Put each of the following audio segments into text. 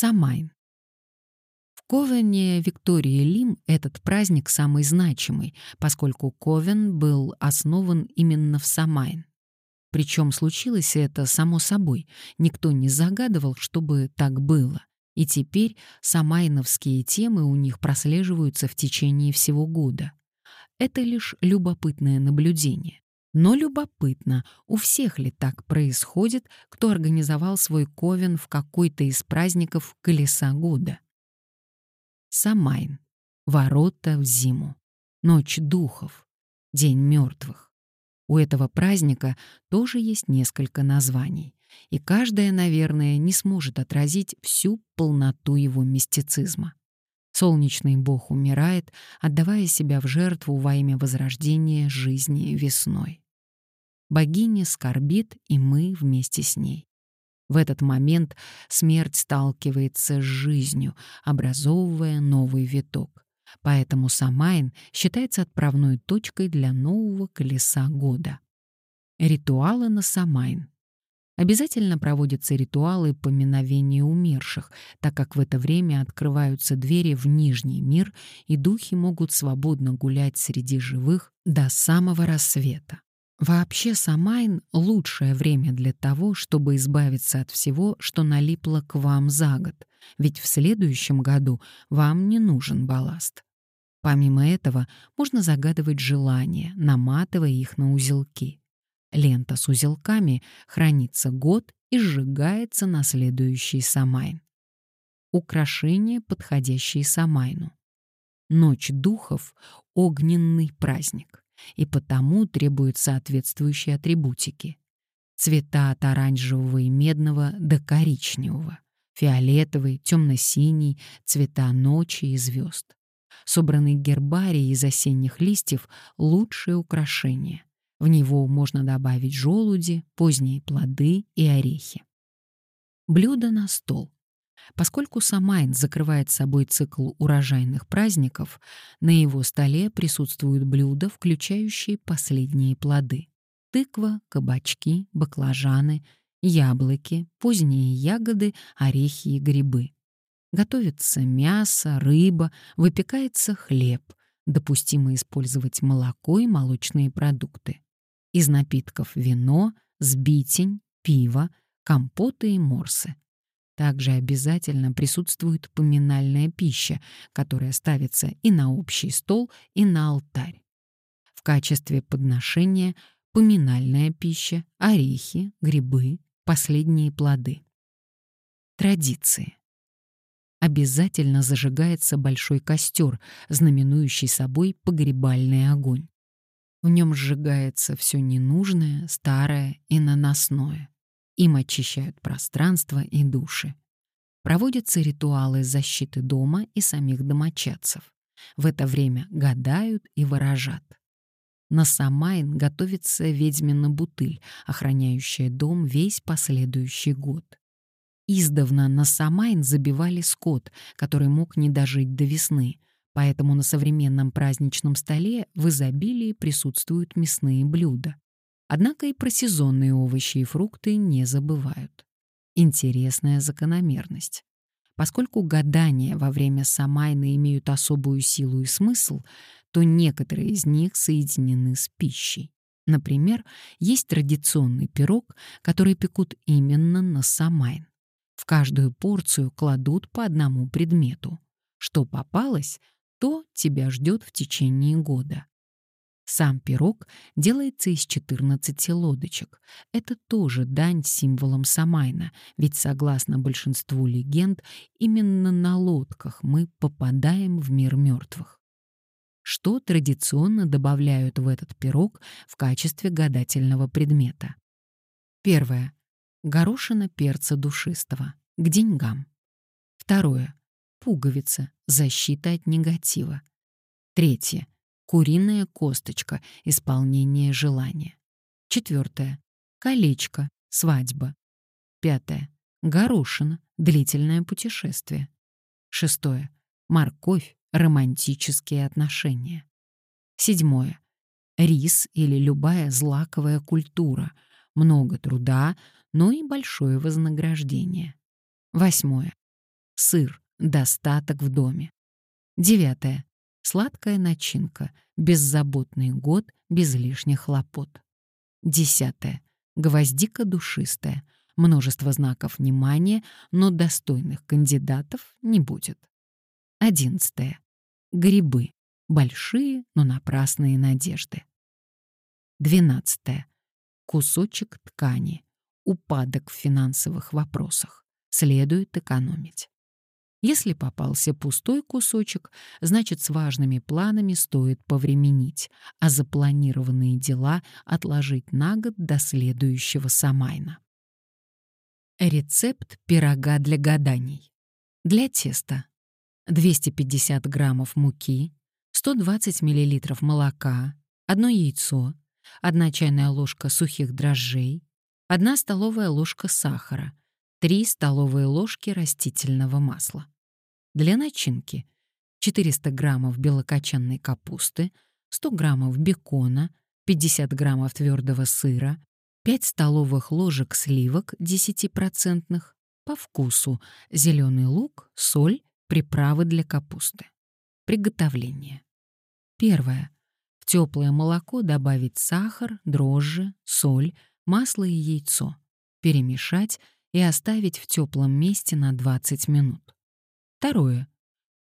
Самайн. В Ковене Виктории Лим этот праздник самый значимый, поскольку Ковен был основан именно в Самайн. Причем случилось это само собой, никто не загадывал, чтобы так было. И теперь самайновские темы у них прослеживаются в течение всего года. Это лишь любопытное наблюдение. Но любопытно, у всех ли так происходит, кто организовал свой ковен в какой-то из праздников колеса года. Самайн. Ворота в зиму. Ночь духов. День мертвых. У этого праздника тоже есть несколько названий, и каждое, наверное, не сможет отразить всю полноту его мистицизма. Солнечный бог умирает, отдавая себя в жертву во имя возрождения жизни весной. Богиня скорбит, и мы вместе с ней. В этот момент смерть сталкивается с жизнью, образовывая новый виток. Поэтому Самайн считается отправной точкой для нового колеса года. Ритуалы на Самайн. Обязательно проводятся ритуалы поминовения умерших, так как в это время открываются двери в Нижний мир, и духи могут свободно гулять среди живых до самого рассвета. Вообще Самайн — лучшее время для того, чтобы избавиться от всего, что налипло к вам за год, ведь в следующем году вам не нужен балласт. Помимо этого, можно загадывать желания, наматывая их на узелки. Лента с узелками хранится год и сжигается на следующий самайн. Украшения, подходящие самайну. Ночь духов — огненный праздник, и потому требуют соответствующие атрибутики. Цвета от оранжевого и медного до коричневого, фиолетовый, темно-синий, цвета ночи и звезд. Собранный гербарий из осенних листьев — лучшее украшение. В него можно добавить желуди, поздние плоды и орехи. Блюдо на стол. Поскольку Самайн закрывает собой цикл урожайных праздников, на его столе присутствуют блюда, включающие последние плоды. Тыква, кабачки, баклажаны, яблоки, поздние ягоды, орехи и грибы. Готовится мясо, рыба, выпекается хлеб. Допустимо использовать молоко и молочные продукты. Из напитков вино, сбитень, пиво, компоты и морсы. Также обязательно присутствует поминальная пища, которая ставится и на общий стол, и на алтарь. В качестве подношения поминальная пища, орехи, грибы, последние плоды. Традиции. Обязательно зажигается большой костер, знаменующий собой погребальный огонь. В нем сжигается все ненужное, старое и наносное. Им очищают пространство и души. Проводятся ритуалы защиты дома и самих домочадцев. В это время гадают и ворожат. На Самайн готовится ведьмина бутыль, охраняющая дом весь последующий год. Издавна на Самайн забивали скот, который мог не дожить до весны, Поэтому на современном праздничном столе в изобилии присутствуют мясные блюда. Однако и про сезонные овощи и фрукты не забывают. Интересная закономерность. Поскольку гадания во время Самайна имеют особую силу и смысл, то некоторые из них соединены с пищей. Например, есть традиционный пирог, который пекут именно на Самайн. В каждую порцию кладут по одному предмету. Что попалось, что тебя ждет в течение года. Сам пирог делается из 14 лодочек. Это тоже дань символом Самайна, ведь, согласно большинству легенд, именно на лодках мы попадаем в мир мертвых. Что традиционно добавляют в этот пирог в качестве гадательного предмета? Первое. Горошина перца душистого. К деньгам. Второе пуговица, защита от негатива. Третье. Куриная косточка, исполнение желания. Четвертое. Колечко, свадьба. Пятое. Горошина, длительное путешествие. Шестое. Морковь, романтические отношения. Седьмое. Рис или любая злаковая культура. Много труда, но и большое вознаграждение. Восьмое сыр, достаток в доме. Девятое. Сладкая начинка, беззаботный год, без лишних хлопот. Десятое. Гвоздика душистая, множество знаков внимания, но достойных кандидатов не будет. Одиннадцатое. Грибы. Большие, но напрасные надежды. Двенадцатое. Кусочек ткани. Упадок в финансовых вопросах. Следует экономить. Если попался пустой кусочек, значит, с важными планами стоит повременить, а запланированные дела отложить на год до следующего Самайна. Рецепт пирога для гаданий. Для теста 250 граммов муки, 120 миллилитров молока, одно яйцо, одна чайная ложка сухих дрожжей, одна столовая ложка сахара, 3 столовые ложки растительного масла. Для начинки 400 граммов белокочанной капусты, 100 граммов бекона, 50 граммов твердого сыра, 5 столовых ложек сливок 10%, по вкусу зеленый лук, соль, приправы для капусты. Приготовление. Первое. В теплое молоко добавить сахар, дрожжи, соль, масло и яйцо. Перемешать и оставить в теплом месте на 20 минут. Второе.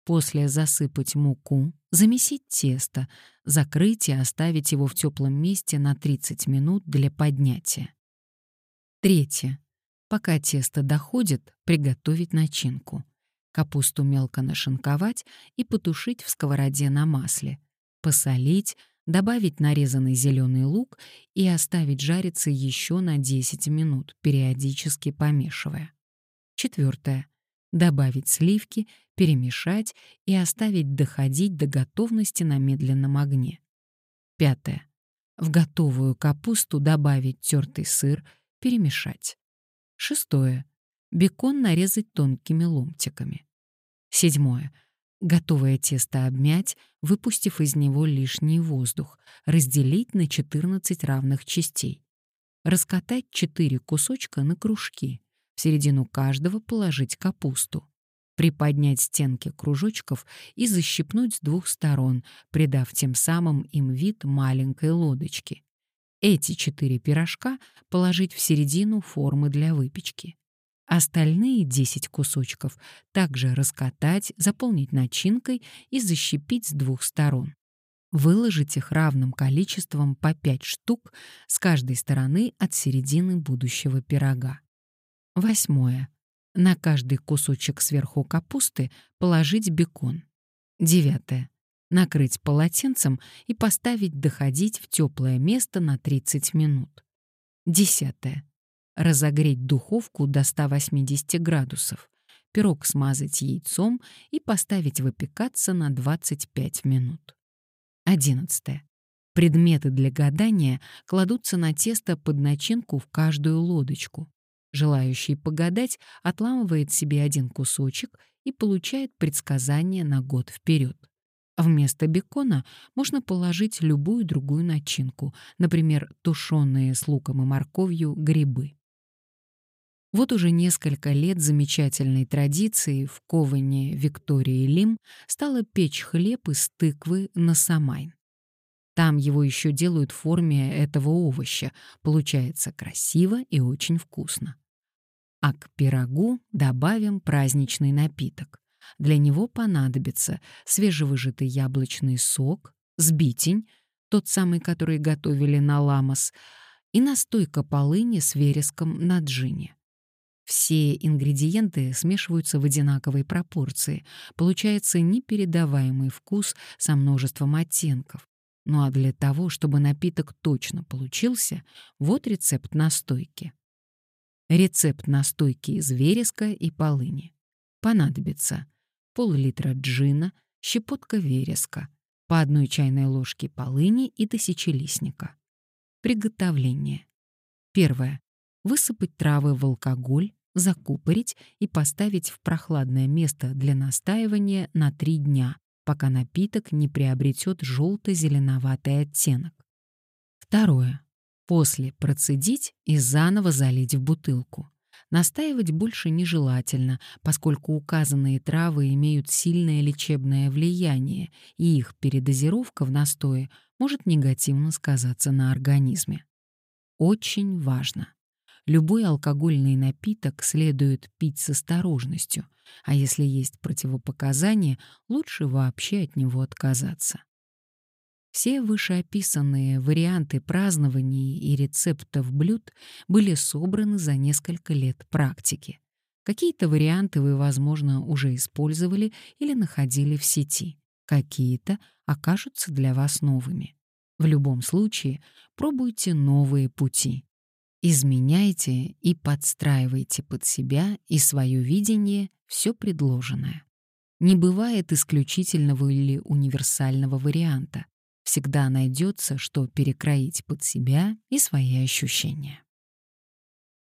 После засыпать муку, замесить тесто, закрыть и оставить его в теплом месте на 30 минут для поднятия. Третье. Пока тесто доходит, приготовить начинку. Капусту мелко нашинковать и потушить в сковороде на масле. Посолить, добавить нарезанный зеленый лук и оставить жариться еще на 10 минут, периодически помешивая. Четвертое. Добавить сливки, перемешать и оставить доходить до готовности на медленном огне. Пятое. В готовую капусту добавить тертый сыр, перемешать. Шестое. Бекон нарезать тонкими ломтиками. Седьмое. Готовое тесто обмять, выпустив из него лишний воздух, разделить на 14 равных частей. Раскатать 4 кусочка на кружки, в середину каждого положить капусту. Приподнять стенки кружочков и защипнуть с двух сторон, придав тем самым им вид маленькой лодочки. Эти четыре пирожка положить в середину формы для выпечки. Остальные 10 кусочков также раскатать, заполнить начинкой и защипить с двух сторон. Выложить их равным количеством по 5 штук с каждой стороны от середины будущего пирога. Восьмое. На каждый кусочек сверху капусты положить бекон. Девятое. Накрыть полотенцем и поставить доходить в теплое место на 30 минут. Десятое разогреть духовку до 180 градусов, пирог смазать яйцом и поставить выпекаться на 25 минут. 11. Предметы для гадания кладутся на тесто под начинку в каждую лодочку. Желающий погадать отламывает себе один кусочек и получает предсказание на год вперед. Вместо бекона можно положить любую другую начинку, например, тушеные с луком и морковью грибы. Вот уже несколько лет замечательной традицией в Коване Виктории Лим стало печь хлеб из тыквы на самайн. Там его еще делают в форме этого овоща, получается красиво и очень вкусно. А к пирогу добавим праздничный напиток. Для него понадобится свежевыжатый яблочный сок, сбитень, тот самый, который готовили на ламас, и настойка полыни с вереском на джине. Все ингредиенты смешиваются в одинаковой пропорции. Получается непередаваемый вкус со множеством оттенков. Ну а для того, чтобы напиток точно получился, вот рецепт настойки. Рецепт настойки из вереска и полыни. Понадобится пол-литра джина, щепотка вереска, по одной чайной ложке полыни и тысячелистника. Приготовление. Первое. Высыпать травы в алкоголь, закупорить и поставить в прохладное место для настаивания на три дня, пока напиток не приобретет желто-зеленоватый оттенок. Второе. После процедить и заново залить в бутылку. Настаивать больше нежелательно, поскольку указанные травы имеют сильное лечебное влияние, и их передозировка в настое может негативно сказаться на организме. Очень важно. Любой алкогольный напиток следует пить с осторожностью, а если есть противопоказания, лучше вообще от него отказаться. Все вышеописанные варианты празднований и рецептов блюд были собраны за несколько лет практики. Какие-то варианты вы, возможно, уже использовали или находили в сети. Какие-то окажутся для вас новыми. В любом случае, пробуйте новые пути. Изменяйте и подстраивайте под себя и свое видение все предложенное. Не бывает исключительного или универсального варианта всегда найдется, что перекроить под себя и свои ощущения.